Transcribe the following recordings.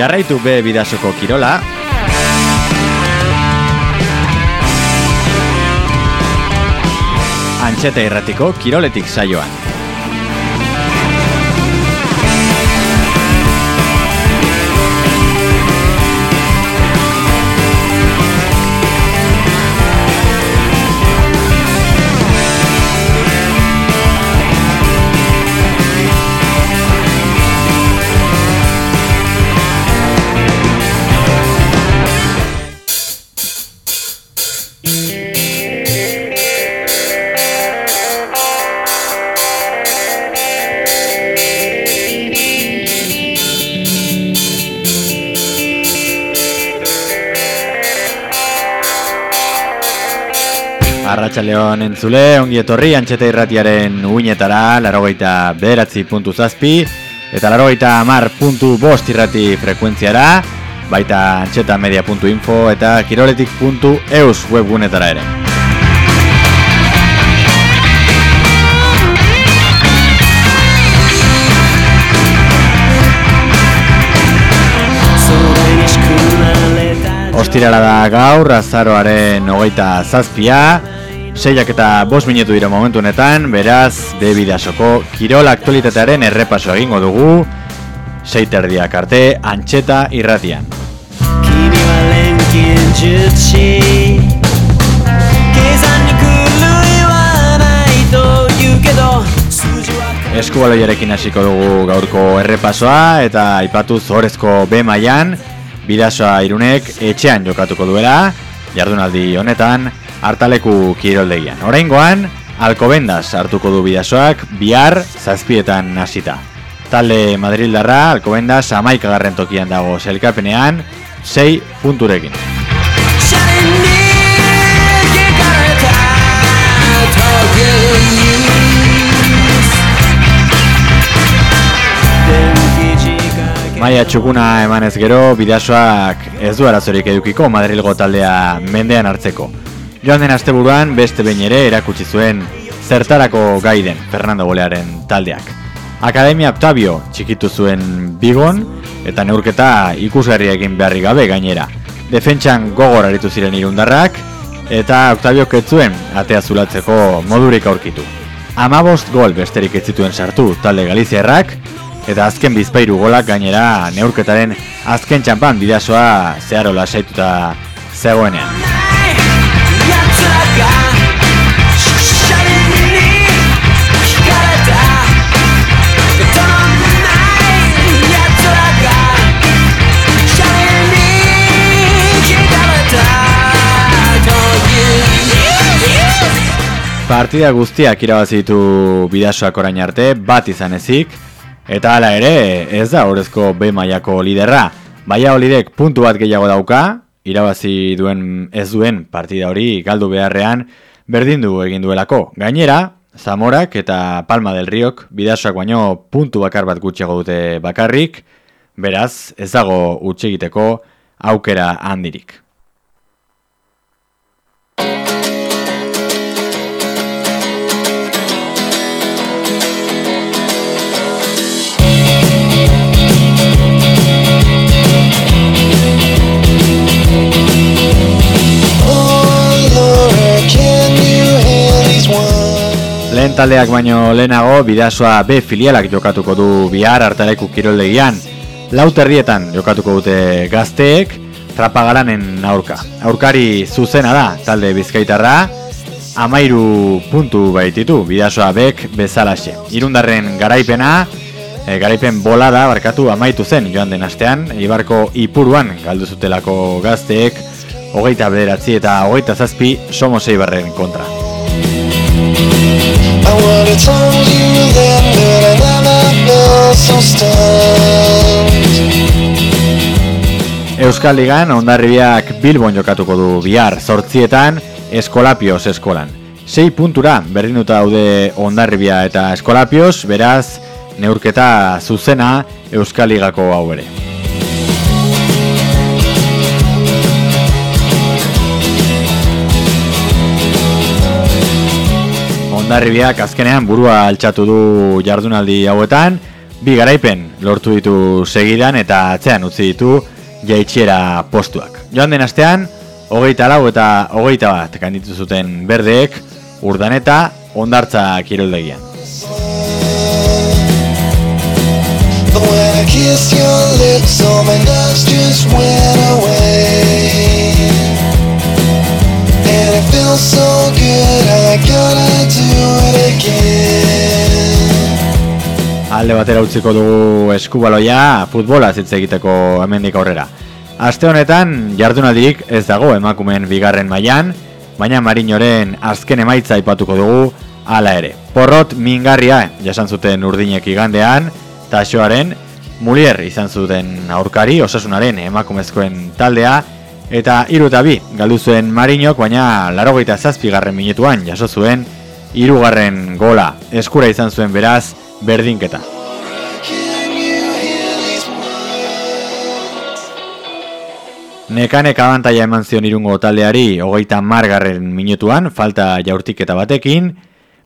Jarraitu be bidasoko kirola. Antxeta irratiko kiroletik saioan. Arratxaleon entzule, ongi etorri antxeta irratiaren uinetara, larogeita bederatzi puntu zazpi, eta larogeita amar puntu bost irrati frekuentziara, baita antxeta eta kiroletik puntu eus webgunetara ere. Ostirala da gaur, azaroaren hogeita zazpia, seiak eta bost minutu dira momentu honetan, beraz, bebidasoko kirol aktualitatearen errepaso egingo dugu, seiterdiak arte, antxeta irratian. Eskubaloiarekin hasiko dugu gaurko errepasoa eta aipatu zorezko B mailan bidasoa irunek etxean jokatuko duela, jardunaldi honetan, hartaleku kiroldegian. Oraingoan, Alcobendas hartuko du bidasoak, bihar zazpietan hasita. Talde Madrildarra, Alcobendas amaikagarren tokian dago zelkapenean, 6 punturekin. Maia txukuna emanez gero, bidasoak ez du arazorik edukiko Madrilgo taldea mendean hartzeko. Joan den asteburuan beste behin ere erakutsi zuen zertarako gaiden Fernando Bolearen taldeak. Akademia Octavio txikitu zuen bigon eta neurketa ikusgarri egin beharri gabe gainera. Defentsan gogor aritu ziren irundarrak eta Octavio ketzuen atea zulatzeko modurik aurkitu. Amabost gol besterik ez zituen sartu talde Galiziarrak, eta azken bizpairu golak gainera neurketaren azken txampan bidazoa zeharo lasaituta zegoenean. Partida guztiak irabazitu bidasoak orain arte, bat izan ezik, Eta hala ere, ez da horrezko B mailako liderra. Baia olidek puntu bat gehiago dauka, irabazi duen ez duen partida hori galdu beharrean berdin du egin duelako. Gainera, Zamorak eta Palma del Riok bidasoak baino puntu bakar bat gutxego dute bakarrik, beraz ez dago utxegiteko aukera handirik. Lehen taldeak baino lehenago bidazoa B filialak jokatuko du bihar hartaleku kiroldegian. Lauterrietan jokatuko dute gazteek, trapagaranen aurka. Aurkari zuzena da talde bizkaitarra, amairu puntu baititu bidazoa bek bezalaxe. Irundarren garaipena, e, garaipen bolada barkatu amaitu zen joan den astean, Ibarko ipuruan galdu zutelako gazteek, hogeita bederatzi eta hogeita zazpi somosei barren kontra. Euskal Ligan ondarribiak Bilbon jokatuko du bihar zortzietan Eskolapioz eskolan. Sei puntura berdinuta daude ondarribia eta Eskolapioz, beraz neurketa zuzena Euskal Ligako hau ere. Ondarribiak azkenean burua altxatu du jardunaldi hauetan, bi garaipen lortu ditu segidan eta atzean utzi ditu jaitxiera postuak. Joan den astean, hogeita lau eta hogeita bat kanditu zuten berdeek urdan eta ondartza kiroldegian. Alde batera utziko dugu eskubaloia futbola zitze egiteko hemendik aurrera. Aste honetan jardunaldirik ez dago emakumeen bigarren mailan, baina Marinoren azken emaitza aipatuko dugu hala ere. Porrot mingarria jasan zuten urdinek igandean, taxoaren Mulier izan zuten aurkari osasunaren emakumezkoen taldea, eta iru eta bi galdu zuen Marinok, baina larogeita zazpigarren minutuan jaso zuen irugarren gola eskura izan zuen beraz berdinketa. Nekanek abantaia eman zion irungo taldeari hogeita margarren minutuan, falta jaurtiketa batekin,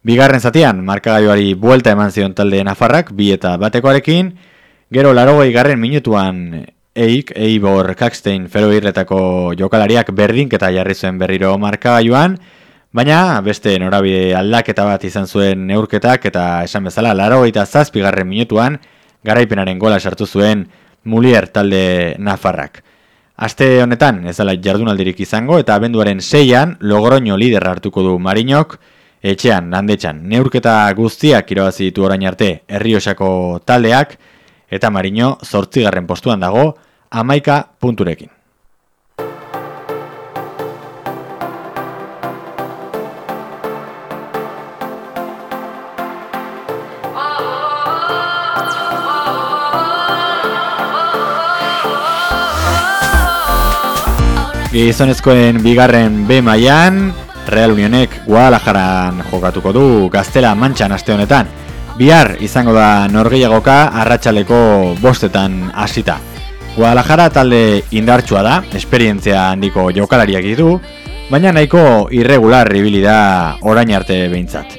bigarren zatian markagailuari buelta eman zion talde nafarrak, bi eta batekoarekin, gero larogei garren minutuan Eik, Eibor, Kakstein, Feroirretako jokalariak berdinketa jarri zuen berriro markagailuan, baina beste norabide aldaketa bat izan zuen neurketak eta esan bezala laro eta zazpigarren minutuan garaipenaren gola sartu zuen Mulier talde Nafarrak. Aste honetan ez dela jardunaldirik izango eta abenduaren seian Logroño lider hartuko du Marinok, etxean, landetxan, neurketa guztiak irabazi ditu orain arte herriosako taldeak, eta Marino zortzigarren postuan dago amaika punturekin. Gizonezkoen bigarren B mailan Real Unionek Guadalajaran jokatuko du Gaztela Mantxan aste honetan. Bihar izango da norgeiagoka arratsaleko bostetan hasita. Guadalajara talde indartsua da, esperientzia handiko jokalariak ditu, baina nahiko irregular ibili da orain arte behintzat.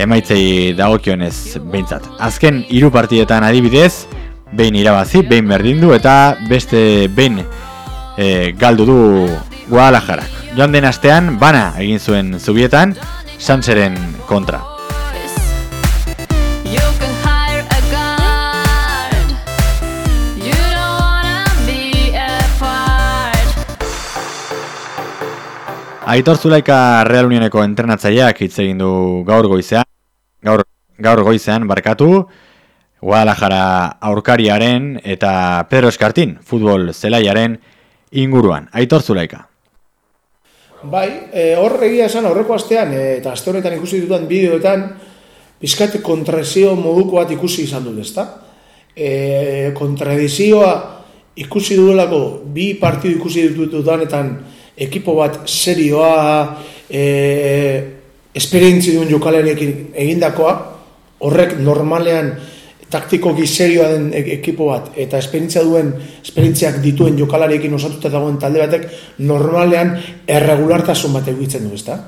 Emaitzei dagokionez behintzat. Azken hiru partidetan adibidez, behin irabazi, behin berdindu eta beste behin e, galdu du Guadalajarak. Joan den astean, bana egin zuen zubietan, Sanzeren kontra. Aitor Zulaika Real Unioneko entrenatzaileak hitz egin du gaur goizean, gaur, gaur goizean barkatu, Guadalajara aurkariaren eta Pedro Eskartin futbol zelaiaren inguruan. Aitor Zulaika. Bai, e, hor egia esan aurreko astean, e, eta aste honetan ikusi dutan bideoetan, bizkat kontrazio moduko bat ikusi izan dut, ezta? E, kontradizioa ikusi duelako bi partidu ikusi dutudanetan, ekipo bat serioa, e, esperientzi duen jokalerekin egindakoa, horrek normalean taktiko serioa den e, ekipo bat, eta esperientzia duen, esperientziak dituen jokalarekin osatuta dagoen talde batek, normalean erregulartasun bat egitzen du, ezta?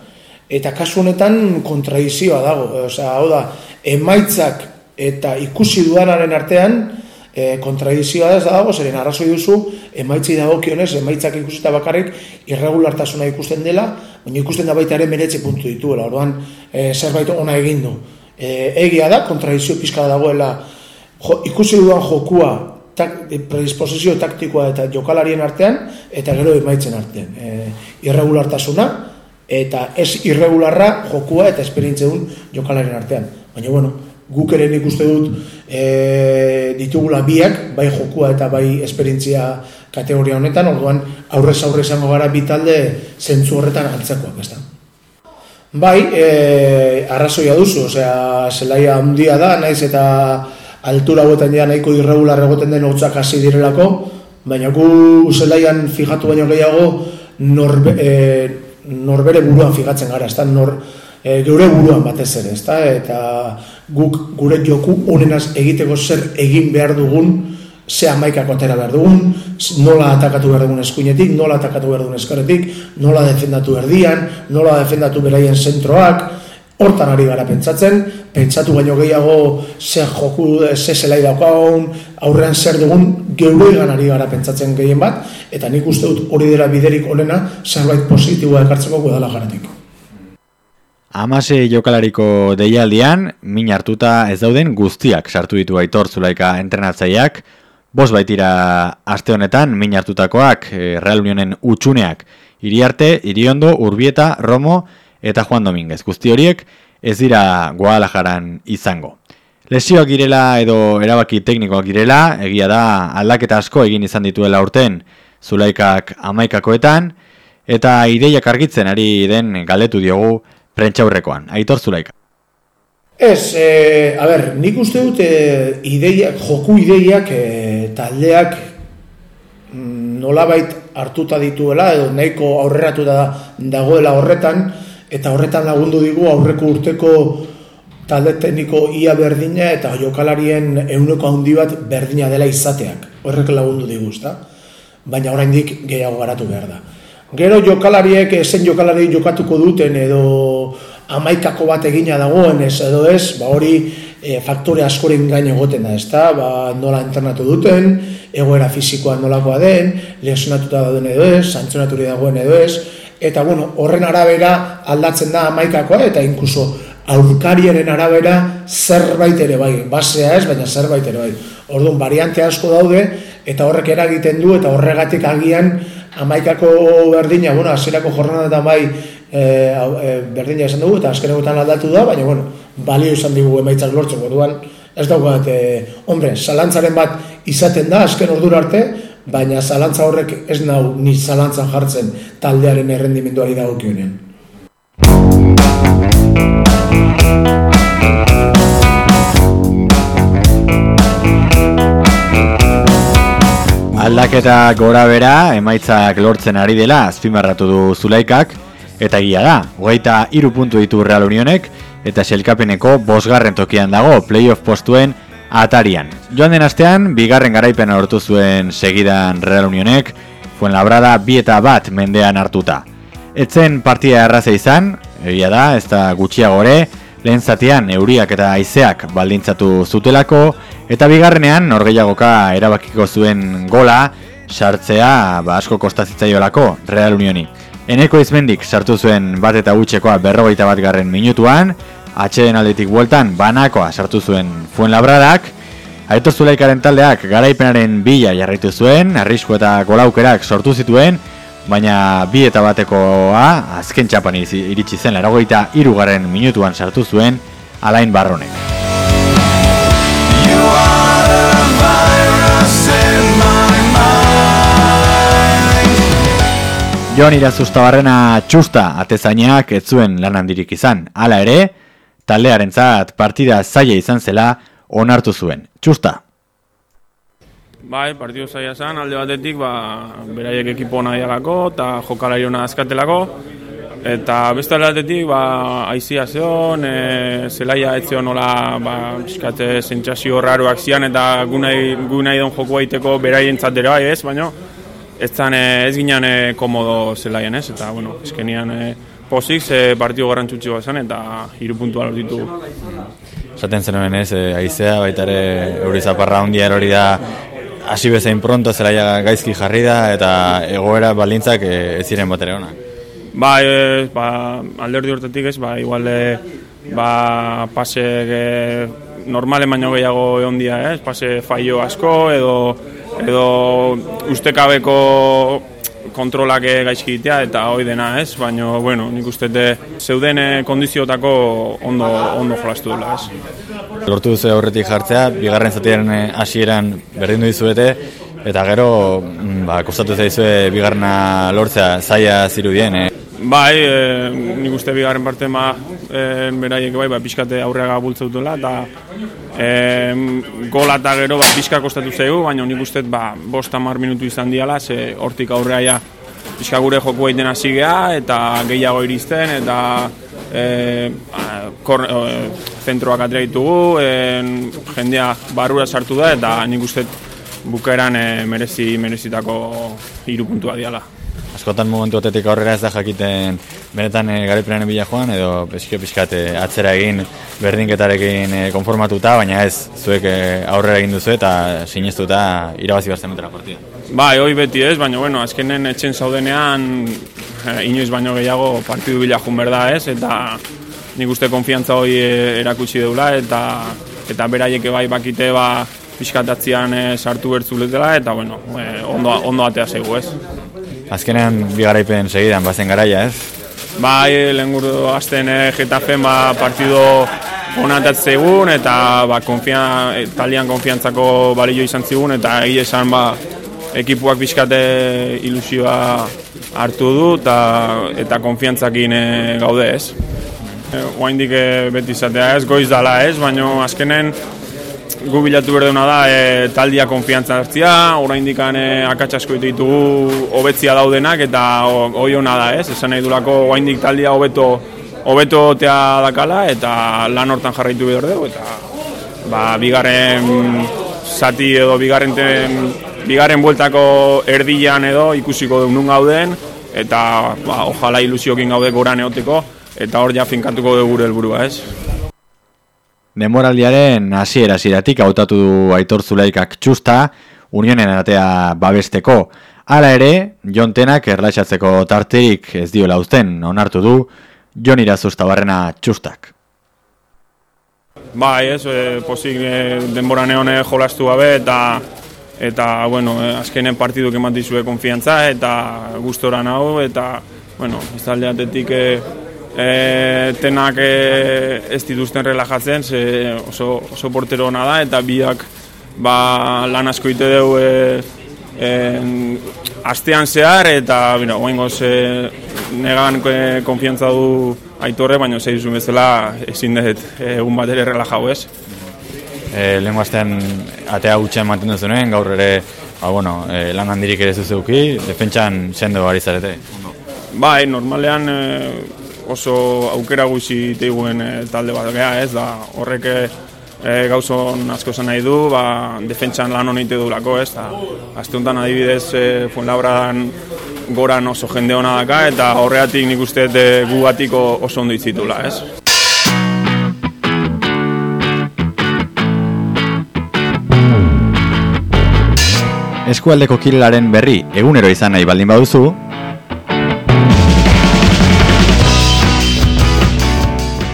Eta kasu honetan kontradizioa dago, osea, hau da, emaitzak eta ikusi duanaren artean, e, kontradizioa ez dago, zeren arrazoi duzu, emaitzi dago kionez, emaitzak ikusita bakarrik, irregulartasuna ikusten dela, baina ikusten da baita ere meretze puntu dituela, orduan e, zerbait ona egin du. E, egia da, kontradizio pizka dagoela, jo, ikusi duan jokua, tak, predisposizio taktikoa eta jokalarien artean, eta gero emaitzen artean. E, irregulartasuna, eta ez irregularra jokua eta esperientzia duen jokalarien artean. Baina, bueno, guk ere nik uste dut e, ditugula biak, bai jokua eta bai esperientzia kategoria honetan, orduan aurrez aurre izango gara bitalde zentzu horretan antzekoak, ez da. Bai, e, arrazoia duzu, osea, zelaia handia da, naiz eta altura hauetan ja nahiko irregular egoten den hotzak hasi direlako, baina gu zelaian fijatu baino gehiago norbe, e, norbere buruan fijatzen gara, ez da, nor, e, geure buruan batez ere, ezta? Eta guk gure joku honenaz egiteko zer egin behar dugun, ze amaikako atera behar dugun, nola atakatu behar dugun eskuinetik, nola atakatu behar dugun eskaretik, nola defendatu erdian, nola defendatu beraien zentroak, Hortan ari gara pentsatzen, pentsatu baino gehiago ze joku, ze zelai daukagun, aurrean zer dugun geure ari gara pentsatzen gehien bat, eta nik uste dut hori dela biderik olena zerbait positiboa ekartzeko guadala jaratik. Amase jokalariko deialdian, min hartuta ez dauden guztiak sartu ditu aitor zulaika entrenatzaileak, bos baitira aste honetan min hartutakoak e, Real Unionen utxuneak, iriarte, iriondo, urbieta, romo, eta Juan Dominguez. Guzti horiek ez dira Guadalajaran izango. Lesioak girela edo erabaki teknikoak girela, egia da aldaketa asko egin izan dituela urten Zulaikak amaikakoetan, eta ideiak argitzen ari den galdetu diogu prentxaurrekoan. Aitor Zulaika. Ez, e, a ber, nik uste dut e, ideiak, joku ideiak e, taldeak mm, nolabait hartuta dituela edo nahiko aurreratu da dagoela horretan, eta horretan lagundu digu aurreko urteko talde tekniko ia berdina eta jokalarien euneko handi bat berdina dela izateak. Horrek lagundu digu, ezta? Baina oraindik gehiago garatu behar da. Gero jokalariek esen jokalari jokatuko duten edo amaikako bat egina dagoen ez edo ez, ba hori e, faktore askoren gain egoten da, ezta? Ba, nola internatu duten, egoera fisikoa nolakoa den, lesionatuta dauden edo ez, santzionaturi dagoen edo ez, eta bueno, horren arabera aldatzen da amaikakoa, eta inkluso aurkariaren arabera zerbait ere bai, basea ez, baina zerbait ere bai. Orduan, variante asko daude, eta horrek eragiten du, eta horregatik agian amaikako berdina, bueno, azirako jornadetan bai e, e, berdina esan dugu, eta azken egutan aldatu da, baina, bueno, balio izan digu emaitzak lortzeko, duan, ez daugat, e, hombre, salantzaren bat izaten da, azken ordura arte, baina zalantza horrek ez nau ni zalantza jartzen taldearen errendimenduari dagokionean. Aldaketa gora bera, emaitzak lortzen ari dela, azpimarratu du Zulaikak, eta gila da, hogeita iru puntu ditu Real Unionek, eta selkapeneko bosgarren tokian dago, playoff postuen atarian. Joan den astean, bigarren garaipen hortu zuen segidan Real Unionek, fuen labrada bi eta bat mendean hartuta. Etzen partida erraza izan, egia da, ez da gutxiagore, lehen zatean euriak eta haizeak baldintzatu zutelako, eta bigarrenean norgeiagoka erabakiko zuen gola, sartzea ba, asko kostazitzaiolako Real Unioni. Eneko izmendik sartu zuen bat eta gutxekoa berrogeita bat garren minutuan, atxeden aldetik bueltan banakoa sartu zuen fuen labradak, Aito Zulaikaren taldeak garaipenaren bila jarraitu zuen, arrisku eta golaukerak sortu zituen, baina bi eta batekoa azken txapan iritsi zen laragoita irugarren minutuan sartu zuen alain barronek. Joan irazuzta barrena txusta atezainak ez zuen lan handirik izan. Hala ere, taldearentzat partida zaila izan zela onartu zuen. Txusta. Bai, partidu zaila zen, alde batetik, ba, beraiek ekipo nahiagako eta jokalari hona azkatelako. Eta beste alde ba, aizia zeon, e, zelaia ez zeon nola, ba, piskate zentzazio raruak zian eta gunai, gunai don joku aiteko beraien ere bai ez, baina ez, zan, ez ginen e, komodo zelaien ez, eta, bueno, ezkenian, e, pozik, ze partio garrantzutsi bat zen, eta hiru puntua lor ditu. Zaten zenuen ez, e, aizea, baita ere euri zaparra hundia erori da, hasi bezain pronto zelaia gaizki jarri da, eta egoera balintzak e, ez ziren bat ere hona. Ba, e, ba, alderdi hortetik ez, ba, igual, e, ba, pase e, normale baino gehiago egon dia, ez, pase faio asko, edo, edo ustekabeko kontrolak gaizki ditea eta hoi dena ez, baina, bueno, nik uste zeuden kondiziotako ondo, ondo jolastu dela ez. Lortu duzu aurretik jartzea, bigarren zatiaren eh, hasieran berdin dizuete, eta gero, mm, ba, kostatu zaizue bigarrena lortzea zaila zirudien, eh? Bai, e, nik uste bigarren parte ma e, beraiek bai, ba, pixkate aurreaga bultzautela, eta e, gola eta gero ba, pixka kostatu zaigu, baina nik uste ba, bost mar minutu izan diala, ze hortik aurrea ja, pixka gure joku egiten hasi geha, eta gehiago iristen, eta e, kor, e, zentroak atrea ditugu, e, jendea barrura sartu da, eta nik uste bukaeran e, merezi, merezitako hiru puntua diala. Askotan momentu atetik aurrera ez da jakiten benetan e, garaipenaren bila joan, edo pixke pixkat e, atzera egin berdinketarekin e, konformatuta, baina ez zuek e, aurrera egin duzu eta sinestuta irabazi behar zenutera partida. Bai, hoi beti ez, baina bueno, azkenen etxen zaudenean e, inoiz baino gehiago partidu bila jun berda ez, eta nik uste konfiantza hori erakutsi deula, eta eta beraiek bai bakite ba, pixkatatzean e, sartu bertzuletela, eta bueno, e, ondo, ondo atea zegu ez. Azkenean bigaraipen segidan, bazen garaia ez? Bai, lehen gurdu azten eh, Getafen ba, partido onatat zegoen eta ba, konfian, e, talian konfiantzako balio izan zigun eta egia esan ba, ekipuak bizkate ilusioa hartu du eta, eta konfiantzakin e, gaude ez. E, Oaindik e, beti izatea ez, goiz dala ez, baina azkenen gu bilatu berduna da e, taldia konfiantza hartzia, orain dikan e, akatsasko ditugu hobetzia daudenak eta hoi hona da ez, esan nahi durako orain taldia hobeto hobeto tea dakala eta lan hortan jarraitu behar dugu eta ba, bigarren zati edo bigarren, ten, bigarren bueltako erdian edo ikusiko nun gauden eta ba, ojala ilusiokin gaude goran eoteko eta hor ja finkatuko dugu gure helburua ez. Demoraldiaren hasiera hasieratik hautatu du Aitor Zulaikak txusta Unionen atea babesteko. Hala ere, Jon Tenak erlaixatzeko tarterik ez diola uzten onartu du Jon Irazusta barrena txustak. Bai, ez, e, pozik e, denbora neone jolastu gabe eta eta, bueno, e, azkenen partiduk eman dizue konfiantza eta gustora nahu eta, bueno, ez aldeatetik e, e, tenak e, ez dituzten relajatzen, ze oso, oso portero hona da, eta biak ba, lan asko ite dugu e, e, astean zehar, eta bino, goingoz e, negan e, konfiantza du aitorre, baina zei duzun bezala ezin dut egun bat ere relajau ez. E, Lehen astean atea gutxean mantendu zuen, gaur ere ba, bueno, e, lan handirik ere zuzeuki, defentsan sendo bari zarete. Bai, normalean e, oso aukera guzi teiguen e, talde bat geha, ez da horrek e, gauzon asko zen nahi du, ba, defentsan lan honite du lako, ez da azte honetan adibidez e, Fuenlabradan goran oso jende hona daka eta horreatik nik uste e, gu batiko oso ondo itzitula, ez? Eskualdeko kirelaren berri egunero izan nahi baldin baduzu,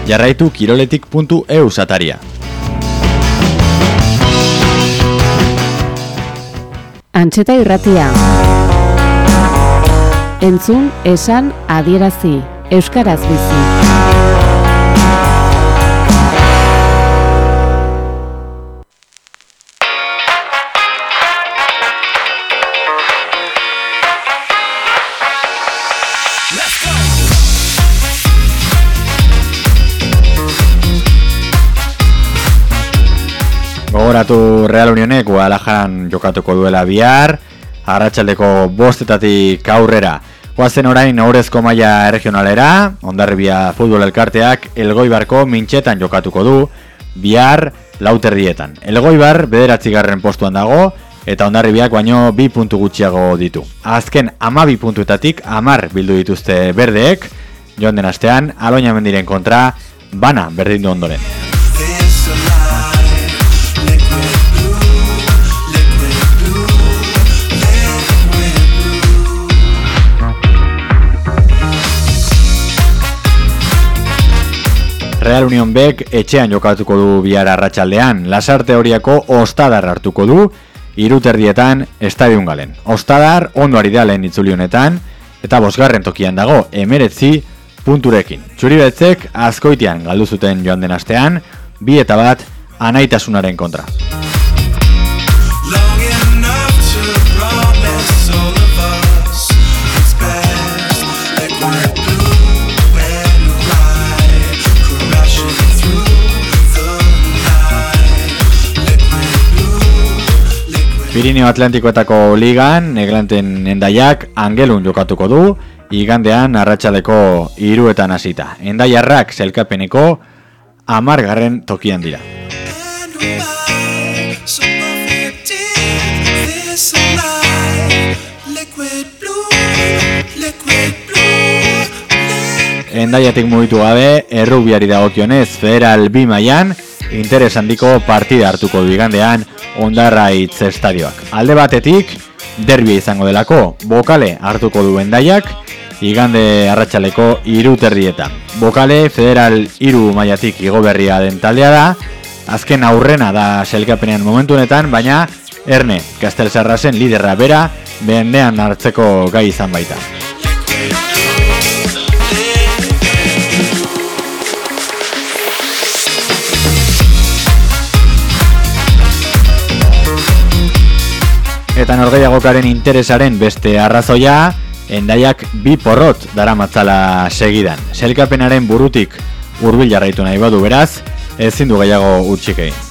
jarraitu kiroletik.eu sataria. Antxeta irratia. Entzun, esan, adierazi. Euskaraz bizi. Gogoratu Real Unionek Guadalajaran jokatuko duela bihar, arratsaldeko bostetatik aurrera. Guazen orain aurrezko maila regionalera, ondarribia futbol elkarteak elgoibarko mintxetan jokatuko du, bihar lauterdietan. Elgoibar bederatzigarren postuan dago, eta ondarribiak baino bi puntu gutxiago ditu. Azken ama bi puntuetatik amar bildu dituzte berdeek, joan den astean, aloina mendiren kontra, bana berdindu ondoren. Real Union Bek etxean jokatuko du bihar arratsaldean. Lasarte horiako ostadar hartuko du, iruterdietan estadion galen. Ostadar ondo ari da lehen itzuli honetan, eta bosgarren tokian dago emeretzi punturekin. Txuribetzek azkoitian galdu zuten joan den astean, bi eta bat anaitasunaren kontra. Pirineo Atlantikoetako ligan, eglanten endaiak angelun jokatuko du, igandean arratsaleko iruetan hasita. Endaiarrak zelkapeneko amargarren tokian dira. endaiatik mugitu gabe, errubiari dagokionez federal bi mailan interes handiko partida hartuko du igandean Ondarraitz estadioak. Alde batetik, derbia izango delako, bokale hartuko du endaiak, igande arratsaleko iruterrietan. Bokale federal iru maiatik igoberria den taldea da, azken aurrena da selkapenean momentu honetan, baina Erne, Kastel Sarrasen liderra bera, behendean hartzeko gai izan baita. Eta norgeiagokaren interesaren beste arrazoia, endaiak bi porrot dara matzala segidan. Selkapenaren burutik hurbil jarraitu nahi badu beraz, ezin du gehiago utxik egin.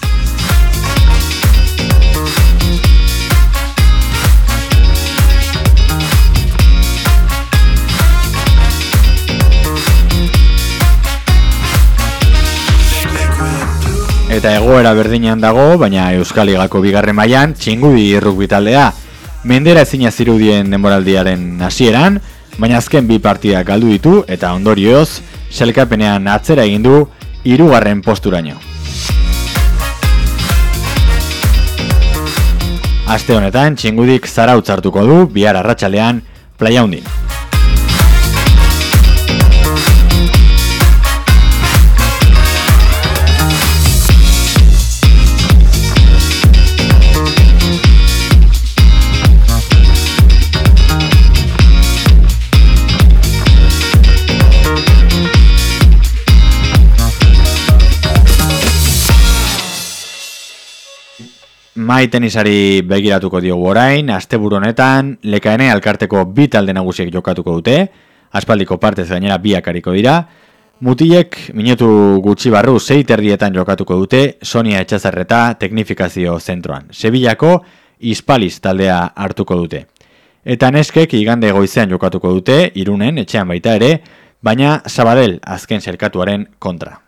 Eta egoera berdinean dago, baina Euskal Ligako bigarren mailan txingudi errukbi taldea. Mendera ezina zirudien denboraldiaren hasieran, baina azken bi partidak galdu ditu eta ondorioz, selkapenean atzera egin du hirugarren posturaino. Aste honetan txingudik zara utzartuko du bihar arratsalean playa hundin. Mai tenisari begiratuko diogu orain, asteburu honetan, lekaene alkarteko bi talde nagusiek jokatuko dute, aspaldiko partez gainera biakariko dira, mutilek minutu gutxi barru zei terrietan jokatuko dute, Sonia Etxazarreta teknifikazio zentroan. Sevillako Ispaliz taldea hartuko dute. Eta neskek igande goizean jokatuko dute, irunen, etxean baita ere, baina Sabadell azken zerkatuaren kontra.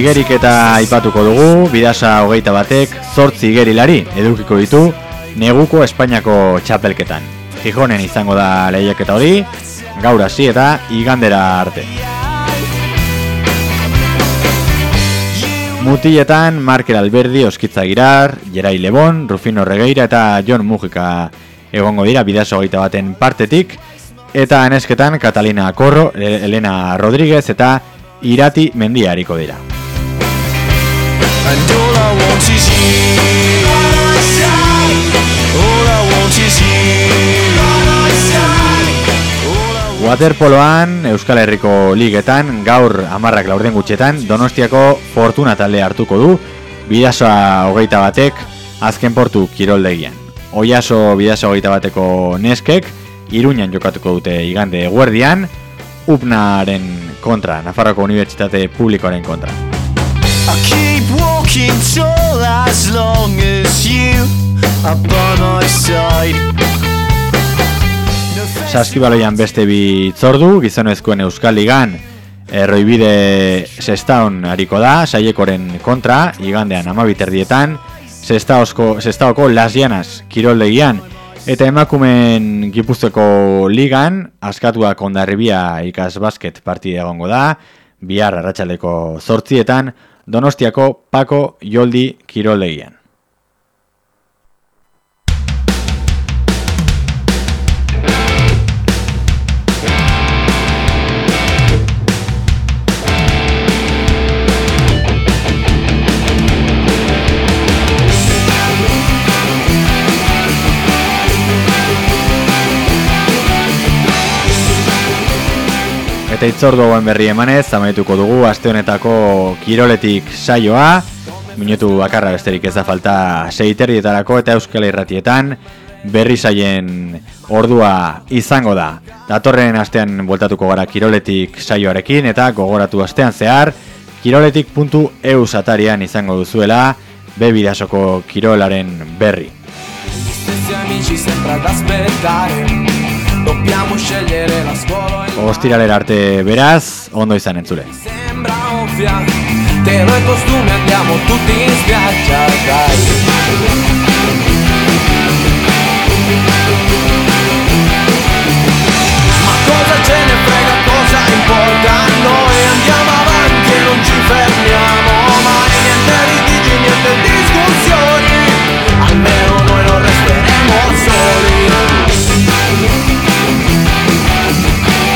Igerik eta aipatuko dugu, bidasa hogeita batek, zortzi igerilari edukiko ditu, neguko Espainiako txapelketan. Gijonen izango da lehiaketa hori, gaur hasi eta igandera arte. Mutietan, Markel Alberdi, Oskitza Girar, Jerai Lebon, Rufino Regeira eta John Mujika egongo dira bidasa hogeita baten partetik, eta anesketan Catalina Corro, Elena Rodríguez eta Irati Mendiariko dira. All I want is you All I want is you Waterpoloan, Euskal Herriko ligetan, gaur amarrak laurden gutxetan, Donostiako Fortuna talde hartuko du, bidasoa hogeita batek, azken portu kiroldegian. Oiaso bidaso hogeita bateko neskek, Iruñan jokatuko dute igande guardian, Upnaren kontra, Nafarroko Unibertsitate Publikoaren kontra. Tall as long as you are by my side. Saskibaloian beste bi tzordu, gizonezkoen Euskal Ligan. Erroibide sestaon hariko da, saiekoren kontra, igandean amabiterdietan Sestaoko Las Llanas kiroldegian. Eta emakumen gipuzteko ligan, askatuak ondarribia ikas basket partide egongo da, bihar arratsaleko zortzietan, Donostiako Paco Joldi Kirolegian. Eta itzordu hauen berri emanez, amaituko dugu aste honetako kiroletik saioa, minutu bakarra besterik ez da falta seiterrietarako eta euskal irratietan, berri saien ordua izango da. Datorren astean voltatuko gara kiroletik saioarekin eta gogoratu astean zehar, kiroletik.eu satarian izango duzuela, bebidasoko kirolaren berri. Dobbiamo scegliere la scuola Ostiralera beraz, ondo izan entzule Sembra ovvia, te lo costume andiamo tutti in spiaggia dai cosa ce ne frega, cosa importa? Noi andiamo avanti e non ci fermiamo.